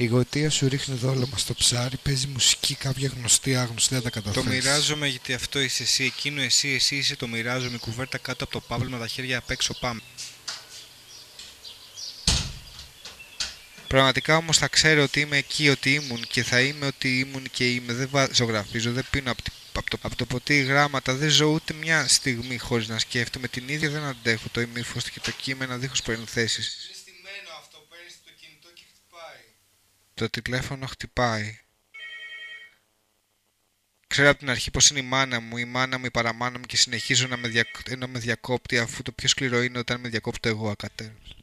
Η γοητεία σου ρίχνει δόλωμα στο ψάρι, παίζει μουσική κάποια γνωστή άγνωστη, δεν τα Το καταφέρεις. μοιράζομαι γιατί αυτό είσαι εσύ, εκείνο εσύ, εσύ είσαι το μοιράζομαι. Η κουβέρτα κάτω από το παύλο με τα χέρια απ' έξω πάμε. Πραγματικά όμως θα ξέρω ότι είμαι εκεί, ότι ήμουν και θα είμαι ότι ήμουν και είμαι. Δεν βα- ζωγραφίζω, δεν πίνω από, από, το, απ' το ποτήρι γράμματα, δεν ζω ούτε μια στιγμή χωρίς να σκέφτομαι. Την ίδια δεν αντέχω το ημίφος και το κείμενα δίχως προενθέσεις. Είναι στημένο αυτό, παίρνεις το κινητό και χτυπάει. Το τηλέφωνο χτυπάει. Ξέρω από την αρχή πως είναι η μάνα μου, η μάνα μου, η παραμάνα μου και συνεχίζω να με, διακ... να με διακόπτει αφού το πιο σκληρό είναι όταν με διακόπτω εγώ ακατέρως.